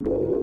you